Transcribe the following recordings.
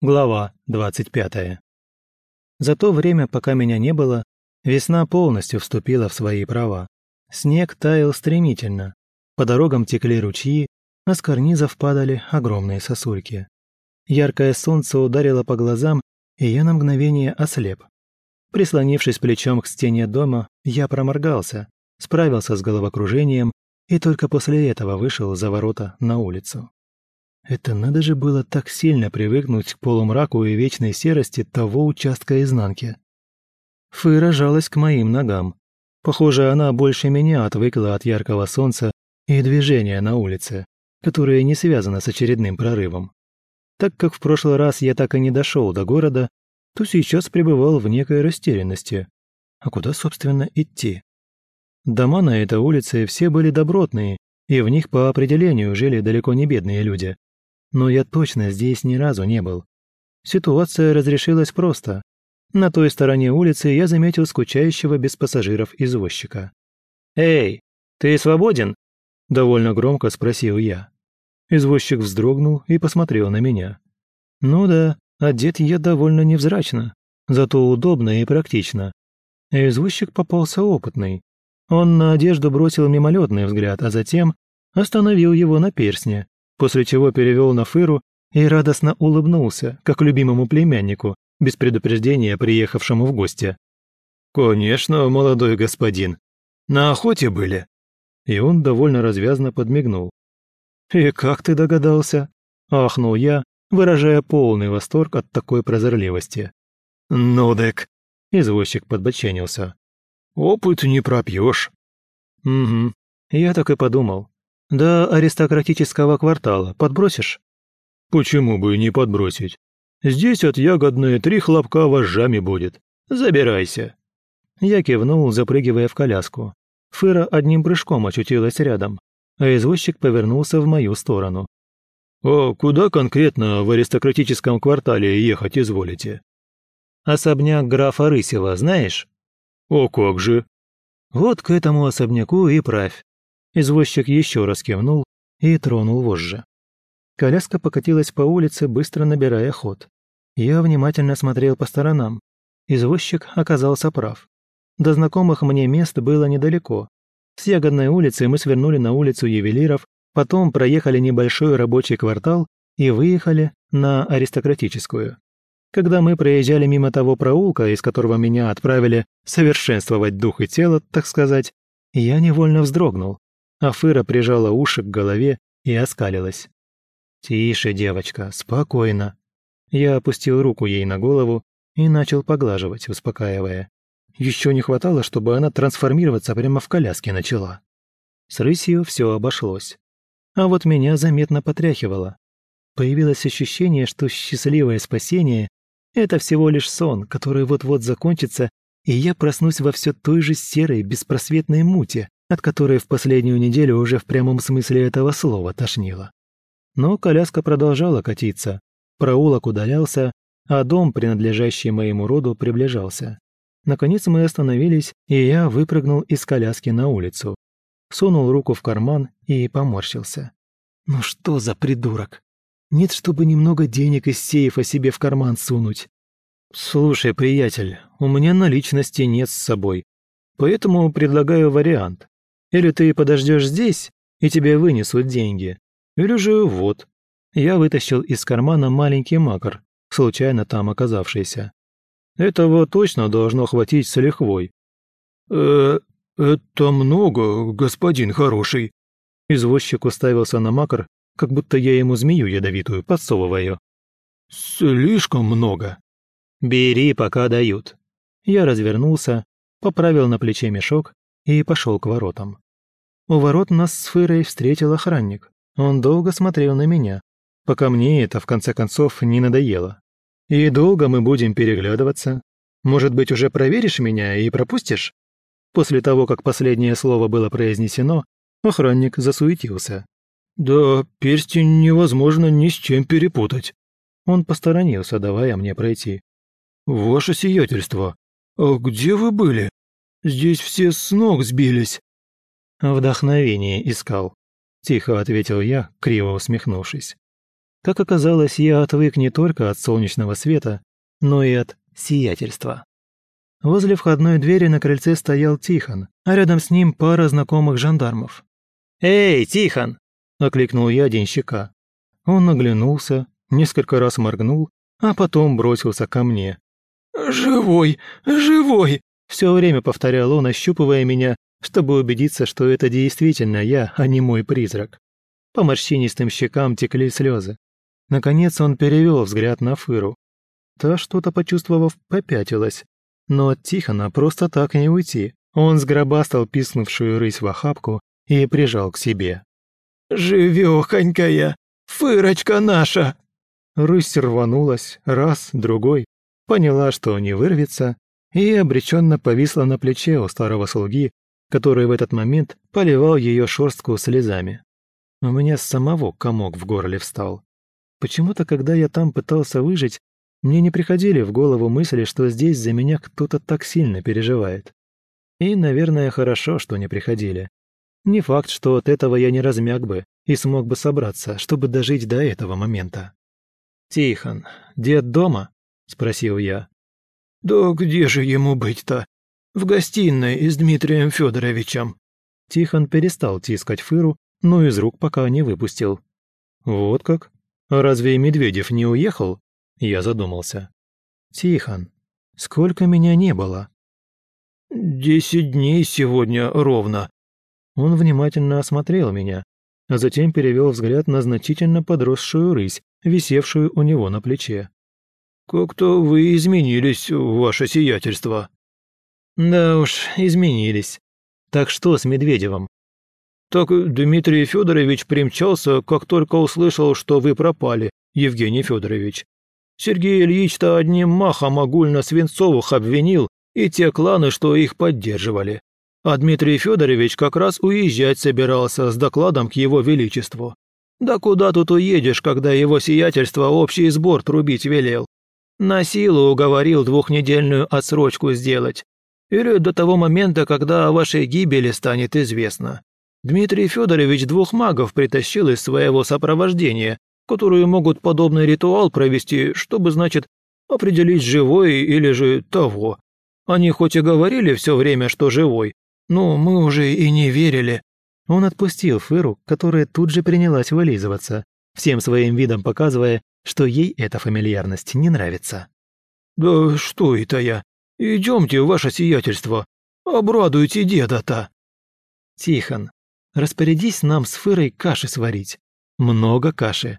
Глава 25. За то время, пока меня не было, весна полностью вступила в свои права. Снег таял стремительно, по дорогам текли ручьи, а с карнизов падали огромные сосульки. Яркое солнце ударило по глазам, и я на мгновение ослеп. Прислонившись плечом к стене дома, я проморгался, справился с головокружением и только после этого вышел за ворота на улицу. Это надо же было так сильно привыкнуть к полумраку и вечной серости того участка изнанки. Фыра жалась к моим ногам. Похоже, она больше меня отвыкла от яркого солнца и движения на улице, которое не связано с очередным прорывом. Так как в прошлый раз я так и не дошел до города, то сейчас пребывал в некой растерянности. А куда, собственно, идти? Дома на этой улице все были добротные, и в них по определению жили далеко не бедные люди но я точно здесь ни разу не был. Ситуация разрешилась просто. На той стороне улицы я заметил скучающего без пассажиров извозчика. «Эй, ты свободен?» – довольно громко спросил я. Извозчик вздрогнул и посмотрел на меня. «Ну да, одет я довольно невзрачно, зато удобно и практично. Извозчик попался опытный. Он на одежду бросил мимолетный взгляд, а затем остановил его на персне, после чего перевел на Фыру и радостно улыбнулся, как любимому племяннику, без предупреждения приехавшему в гости. «Конечно, молодой господин. На охоте были?» И он довольно развязно подмигнул. «И как ты догадался?» – ахнул я, выражая полный восторг от такой прозорливости. «Ну, дек», – извозчик подбоченился. «Опыт не пропьешь». «Угу, я так и подумал. До аристократического квартала подбросишь? Почему бы не подбросить? Здесь от ягодные три хлопка вожжами будет. Забирайся. Я кивнул, запрыгивая в коляску. Фыра одним прыжком очутилась рядом, а извозчик повернулся в мою сторону. «О, куда конкретно в аристократическом квартале ехать изволите?» «Особняк графа Рысева, знаешь?» «О, как же!» «Вот к этому особняку и правь. Извозчик еще раз кивнул и тронул вожжи. Коляска покатилась по улице, быстро набирая ход. Я внимательно смотрел по сторонам. Извозчик оказался прав. До знакомых мне мест было недалеко. С Ягодной улицы мы свернули на улицу ювелиров, потом проехали небольшой рабочий квартал и выехали на аристократическую. Когда мы проезжали мимо того проулка, из которого меня отправили совершенствовать дух и тело, так сказать, я невольно вздрогнул. Афыра прижала уши к голове и оскалилась. «Тише, девочка, спокойно». Я опустил руку ей на голову и начал поглаживать, успокаивая. Еще не хватало, чтобы она трансформироваться прямо в коляске начала. С рысью все обошлось. А вот меня заметно потряхивало. Появилось ощущение, что счастливое спасение — это всего лишь сон, который вот-вот закончится, и я проснусь во все той же серой, беспросветной муте, от которой в последнюю неделю уже в прямом смысле этого слова тошнило. Но коляска продолжала катиться, проулок удалялся, а дом, принадлежащий моему роду, приближался. Наконец мы остановились, и я выпрыгнул из коляски на улицу. Сунул руку в карман и поморщился. «Ну что за придурок? Нет, чтобы немного денег из сейфа себе в карман сунуть». «Слушай, приятель, у меня наличности нет с собой, поэтому предлагаю вариант. Или ты подождешь здесь, и тебе вынесут деньги. Или же вот. Я вытащил из кармана маленький макар, случайно там оказавшийся. Этого точно должно хватить с лихвой. «Э, это много, господин хороший». Извозчик уставился на макар, как будто я ему змею ядовитую подсовываю. «Слишком много». «Бери, пока дают». Я развернулся, поправил на плече мешок и пошел к воротам. У ворот нас с Фырой встретил охранник. Он долго смотрел на меня, пока мне это в конце концов не надоело. И долго мы будем переглядываться. Может быть, уже проверишь меня и пропустишь? После того, как последнее слово было произнесено, охранник засуетился. «Да, перстень невозможно ни с чем перепутать». Он посторонился, давая мне пройти. «Ваше сиятельство, а где вы были?» Здесь все с ног сбились». «Вдохновение искал», – тихо ответил я, криво усмехнувшись. Как оказалось, я отвык не только от солнечного света, но и от сиятельства. Возле входной двери на крыльце стоял Тихон, а рядом с ним пара знакомых жандармов. «Эй, Тихон!» – окликнул я денщика. Он оглянулся, несколько раз моргнул, а потом бросился ко мне. «Живой! Живой!» – все время повторял он, ощупывая меня, чтобы убедиться, что это действительно я, а не мой призрак. По морщинистым щекам текли слезы. Наконец он перевел взгляд на Фыру. Та, что-то почувствовав, попятилась. Но от Тихона просто так не уйти. Он сгробастал писнувшую рысь в охапку и прижал к себе. «Живёхонькая! Фырочка наша!» Рысь рванулась, раз, другой, поняла, что не вырвется, и обреченно повисла на плече у старого слуги, который в этот момент поливал ее шерстку слезами. У меня с самого комок в горле встал. Почему-то, когда я там пытался выжить, мне не приходили в голову мысли, что здесь за меня кто-то так сильно переживает. И, наверное, хорошо, что не приходили. Не факт, что от этого я не размяк бы и смог бы собраться, чтобы дожить до этого момента. «Тихон, дед дома?» – спросил я. «Да где же ему быть-то? В гостиной с Дмитрием Федоровичем». Тихон перестал тискать Фыру, но из рук пока не выпустил. «Вот как? Разве Медведев не уехал?» Я задумался. «Тихон, сколько меня не было?» «Десять дней сегодня ровно». Он внимательно осмотрел меня, а затем перевел взгляд на значительно подросшую рысь, висевшую у него на плече. «Как-то вы изменились, ваше сиятельство». «Да уж, изменились. Так что с Медведевым?» «Так Дмитрий Федорович примчался, как только услышал, что вы пропали, Евгений Федорович. Сергей Ильич-то одним махом огульно Свинцовых обвинил и те кланы, что их поддерживали. А Дмитрий Федорович как раз уезжать собирался с докладом к его величеству. Да куда тут уедешь, когда его сиятельство общий сбор трубить велел? На силу уговорил двухнедельную отсрочку сделать. Или до того момента, когда о вашей гибели станет известно. Дмитрий Федорович двух магов притащил из своего сопровождения, которые могут подобный ритуал провести, чтобы, значит, определить, живой или же того. Они хоть и говорили все время, что живой, но мы уже и не верили». Он отпустил Фыру, которая тут же принялась вылизываться, всем своим видом показывая, что ей эта фамильярность не нравится. «Да что это я? Идемте, ваше сиятельство. Обрадуйте деда-то». «Тихон, распорядись нам с Фырой каши сварить. Много каши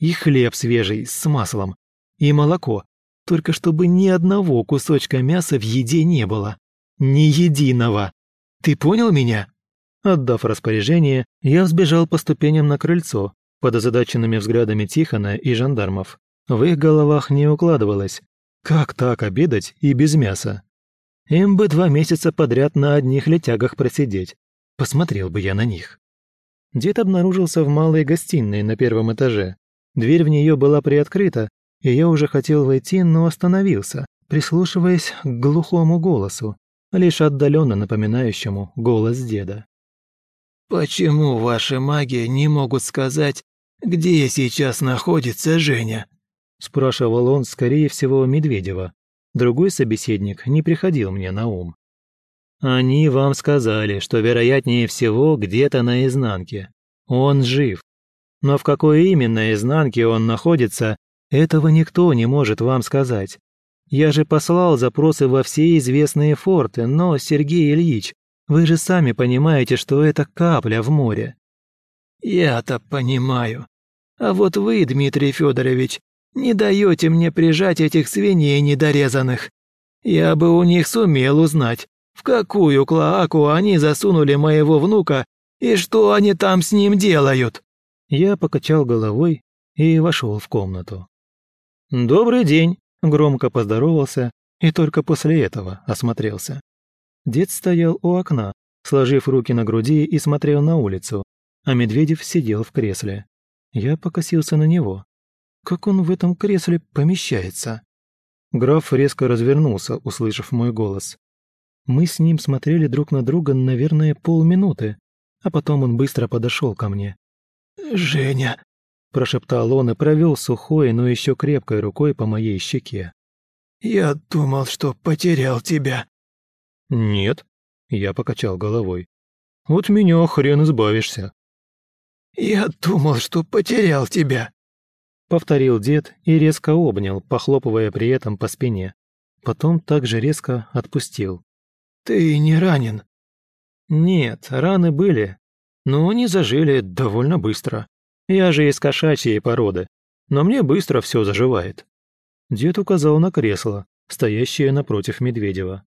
и хлеб свежий с маслом, и молоко, только чтобы ни одного кусочка мяса в еде не было. Ни единого. Ты понял меня?» Отдав распоряжение, я взбежал по ступеням на крыльцо, под озадаченными взглядами Тихона и жандармов. В их головах не укладывалось. Как так обедать и без мяса? Им бы два месяца подряд на одних летягах просидеть. Посмотрел бы я на них. Дед обнаружился в малой гостиной на первом этаже. Дверь в нее была приоткрыта, и я уже хотел войти, но остановился, прислушиваясь к глухому голосу, лишь отдаленно напоминающему голос деда. «Почему ваши маги не могут сказать, где сейчас находится Женя?» спрашивал он, скорее всего, Медведева. Другой собеседник не приходил мне на ум. «Они вам сказали, что вероятнее всего где-то на изнанке. Он жив, но в какой именно изнанке он находится, этого никто не может вам сказать. Я же послал запросы во все известные форты, но, Сергей Ильич, вы же сами понимаете, что это капля в море». «Я-то понимаю. А вот вы, Дмитрий Федорович, не даете мне прижать этих свиней недорезанных. Я бы у них сумел узнать, в какую клоаку они засунули моего внука и что они там с ним делают». Я покачал головой и вошел в комнату. «Добрый день!» – громко поздоровался и только после этого осмотрелся. Дед стоял у окна, сложив руки на груди и смотрел на улицу, а Медведев сидел в кресле. Я покосился на него. Как он в этом кресле помещается? Граф резко развернулся, услышав мой голос. Мы с ним смотрели друг на друга, наверное, полминуты, а потом он быстро подошел ко мне. «Женя, – прошептал он и провел сухой, но еще крепкой рукой по моей щеке. «Я думал, что потерял тебя». «Нет», – я покачал головой. «От меня хрен избавишься». «Я думал, что потерял тебя», — повторил дед и резко обнял, похлопывая при этом по спине. Потом также резко отпустил. «Ты не ранен?» «Нет, раны были, но они зажили довольно быстро. Я же из кошачьей породы, но мне быстро все заживает». Дед указал на кресло, стоящее напротив Медведева.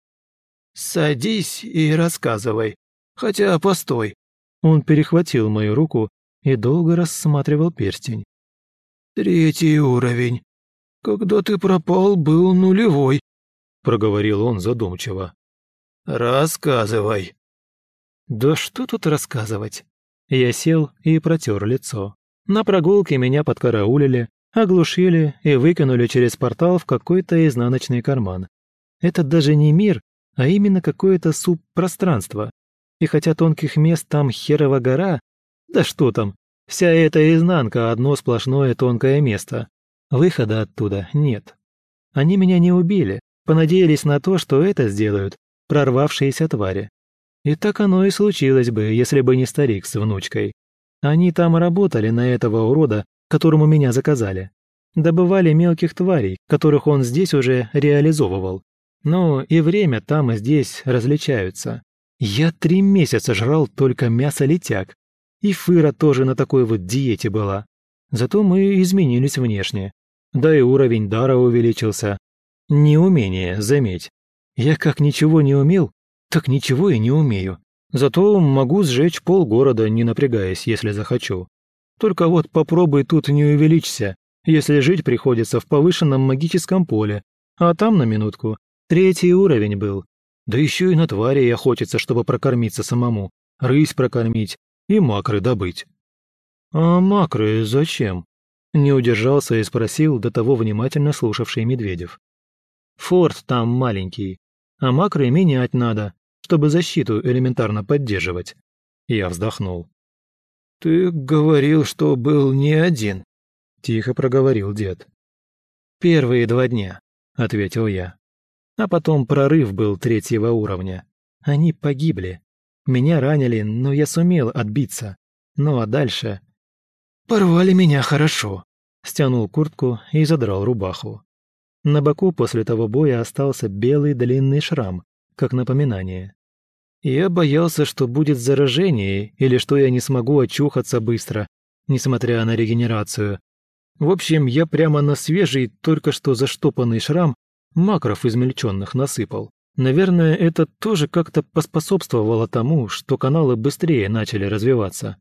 «Садись и рассказывай. Хотя, постой». Он перехватил мою руку и долго рассматривал перстень. «Третий уровень. Когда ты пропал, был нулевой», — проговорил он задумчиво. «Рассказывай». «Да что тут рассказывать?» Я сел и протер лицо. На прогулке меня подкараулили, оглушили и выкинули через портал в какой-то изнаночный карман. Это даже не мир, а именно какое-то субпространство. И хотя тонких мест там херова гора, да что там, вся эта изнанка – одно сплошное тонкое место. Выхода оттуда нет. Они меня не убили, понадеялись на то, что это сделают прорвавшиеся твари. И так оно и случилось бы, если бы не старик с внучкой. Они там работали на этого урода, которому меня заказали. Добывали мелких тварей, которых он здесь уже реализовывал. Но и время там и здесь различаются. Я три месяца жрал только мясо-летяг, и Фыра тоже на такой вот диете была. Зато мы изменились внешне. Да и уровень дара увеличился. Неумение, заметь. Я как ничего не умел, так ничего и не умею. Зато могу сжечь полгорода, не напрягаясь, если захочу. Только вот попробуй тут не увеличься, если жить приходится в повышенном магическом поле, а там, на минутку, третий уровень был. Да еще и на твари охотиться, чтобы прокормиться самому, рысь прокормить, и макры добыть. «А макры зачем?» – не удержался и спросил до того внимательно слушавший Медведев. «Форт там маленький, а макры менять надо, чтобы защиту элементарно поддерживать». Я вздохнул. «Ты говорил, что был не один», – тихо проговорил дед. «Первые два дня», – ответил я. А потом прорыв был третьего уровня. Они погибли. Меня ранили, но я сумел отбиться. Ну а дальше... «Порвали меня хорошо», — стянул куртку и задрал рубаху. На боку после того боя остался белый длинный шрам, как напоминание. Я боялся, что будет заражение или что я не смогу очухаться быстро, несмотря на регенерацию. В общем, я прямо на свежий, только что заштопанный шрам макров измельченных насыпал. Наверное, это тоже как-то поспособствовало тому, что каналы быстрее начали развиваться.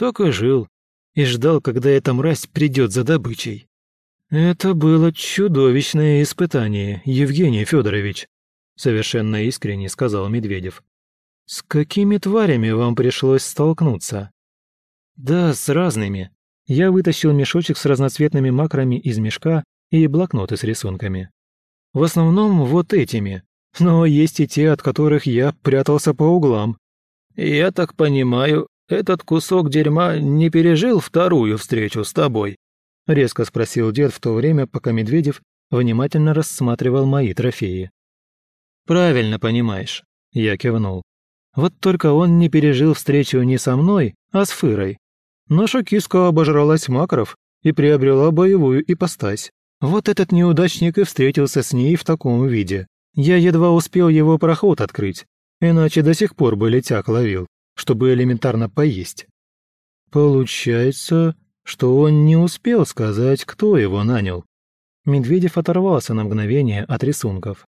И жил. И ждал, когда эта мразь придет за добычей. Это было чудовищное испытание, Евгений Федорович, совершенно искренне сказал Медведев. С какими тварями вам пришлось столкнуться? Да, с разными. Я вытащил мешочек с разноцветными макрами из мешка и блокноты с рисунками. В основном вот этими, но есть и те, от которых я прятался по углам. Я так понимаю, этот кусок дерьма не пережил вторую встречу с тобой? Резко спросил дед в то время, пока Медведев внимательно рассматривал мои трофеи. «Правильно понимаешь», — я кивнул. «Вот только он не пережил встречу не со мной, а с Фырой. Наша киска обожралась макров и приобрела боевую ипостась. Вот этот неудачник и встретился с ней в таком виде. Я едва успел его проход открыть, иначе до сих пор бы летяк ловил, чтобы элементарно поесть. Получается, что он не успел сказать, кто его нанял. Медведев оторвался на мгновение от рисунков.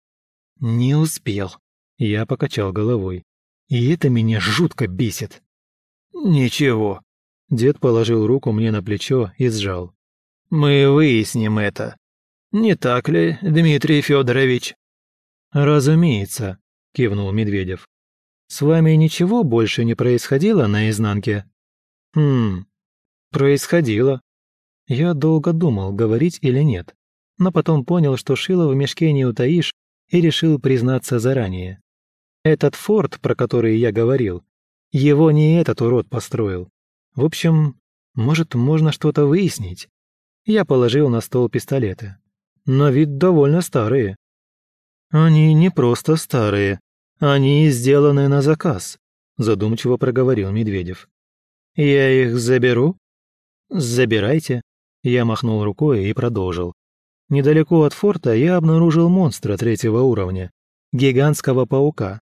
«Не успел», — я покачал головой. «И это меня жутко бесит». «Ничего», — дед положил руку мне на плечо и сжал. «Мы выясним это. Не так ли, Дмитрий Федорович?» «Разумеется», – кивнул Медведев. «С вами ничего больше не происходило на изнанке?» «Хм, происходило». Я долго думал, говорить или нет, но потом понял, что шило в мешке не утаишь, и решил признаться заранее. Этот форт, про который я говорил, его не этот урод построил. В общем, Может, можно что-то выяснить? Я положил на стол пистолеты. На вид довольно старые. Они не просто старые, они сделаны на заказ, задумчиво проговорил Медведев. Я их заберу? Забирайте. Я махнул рукой и продолжил. Недалеко от форта я обнаружил монстра третьего уровня, гигантского паука.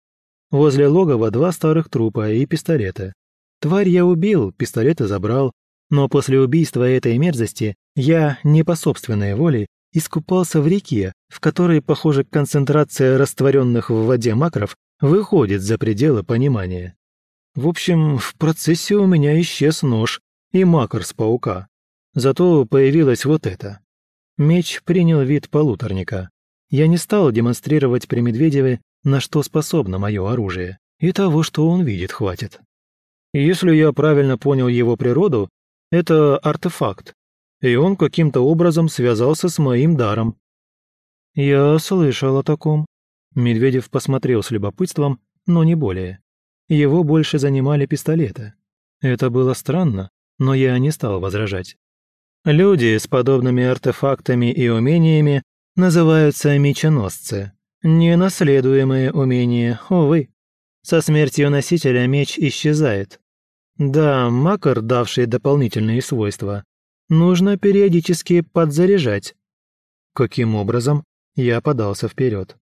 Возле логова два старых трупа и пистолеты. Тварь я убил, пистолеты забрал, но после убийства этой мерзости я, не по собственной воле, искупался в реке, в которой, похоже, концентрация растворенных в воде макров выходит за пределы понимания. В общем, в процессе у меня исчез нож и макар с паука. Зато появилось вот это. Меч принял вид полуторника. Я не стал демонстрировать при Медведеве, на что способно мое оружие, и того, что он видит, хватит. Если я правильно понял его природу, это артефакт, и он каким-то образом связался с моим даром. Я слышал о таком. Медведев посмотрел с любопытством, но не более. Его больше занимали пистолеты. Это было странно, но я не стал возражать. Люди с подобными артефактами и умениями называются меченосцы. Ненаследуемые умения, увы. Со смертью носителя меч исчезает. Да, макар, давший дополнительные свойства, нужно периодически подзаряжать. Каким образом? Я подался вперед.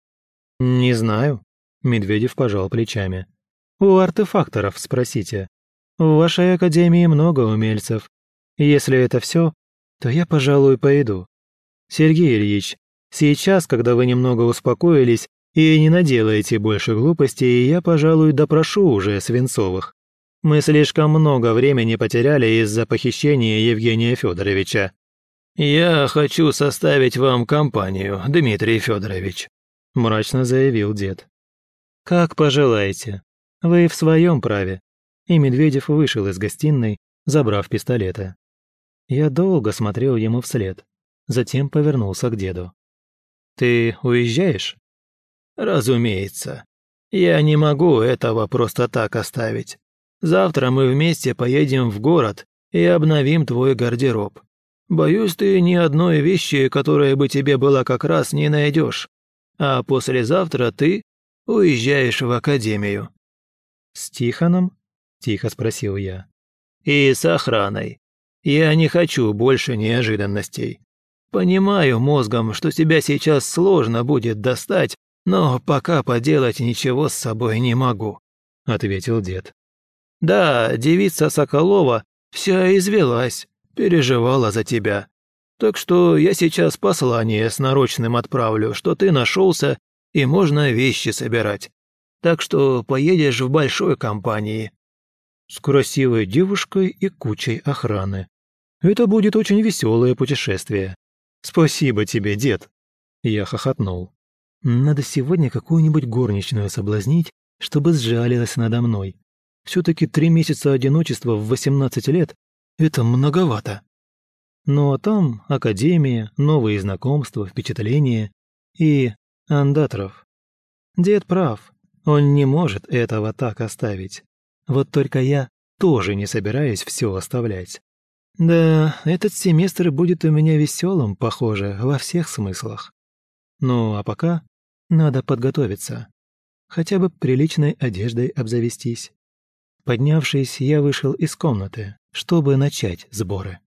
Не знаю. Медведев пожал плечами. У артефакторов спросите. В вашей академии много умельцев. Если это все, то я, пожалуй, пойду. Сергей Ильич, сейчас, когда вы немного успокоились и не наделаете больше глупостей, я, пожалуй, допрошу уже Свинцовых. Мы слишком много времени потеряли из-за похищения Евгения Федоровича. Я хочу составить вам компанию, Дмитрий Федорович, мрачно заявил дед. Как пожелаете. Вы в своем праве. И Медведев вышел из гостиной, забрав пистолеты. Я долго смотрел ему вслед, затем повернулся к деду. «Ты уезжаешь?» «Разумеется. Я не могу этого просто так оставить. Завтра мы вместе поедем в город и обновим твой гардероб. Боюсь, ты ни одной вещи, которая бы тебе была как раз, не найдешь. А послезавтра ты уезжаешь в академию». «С Тихоном?» – тихо спросил я. «И с охраной. Я не хочу больше неожиданностей. Понимаю мозгом, что тебя сейчас сложно будет достать, но пока поделать ничего с собой не могу», – ответил дед. Да, девица Соколова вся извелась, переживала за тебя. Так что я сейчас послание с нарочным отправлю, что ты нашелся и можно вещи собирать. Так что поедешь в большой компании. С красивой девушкой и кучей охраны. Это будет очень веселое путешествие. Спасибо тебе, дед. Я хохотнул. Надо сегодня какую-нибудь горничную соблазнить, чтобы сжалилась надо мной. Все-таки три месяца одиночества в 18 лет – это многовато. Ну а там академия, новые знакомства, впечатления и Андатров. Дед прав, он не может этого так оставить. Вот только я тоже не собираюсь все оставлять. Да, этот семестр будет у меня веселым, похоже, во всех смыслах. Ну а пока надо подготовиться. Хотя бы приличной одеждой обзавестись. Поднявшись, я вышел из комнаты, чтобы начать сборы.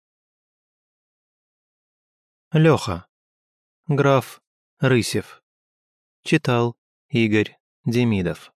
Леха. Граф Рысев. Читал Игорь Демидов.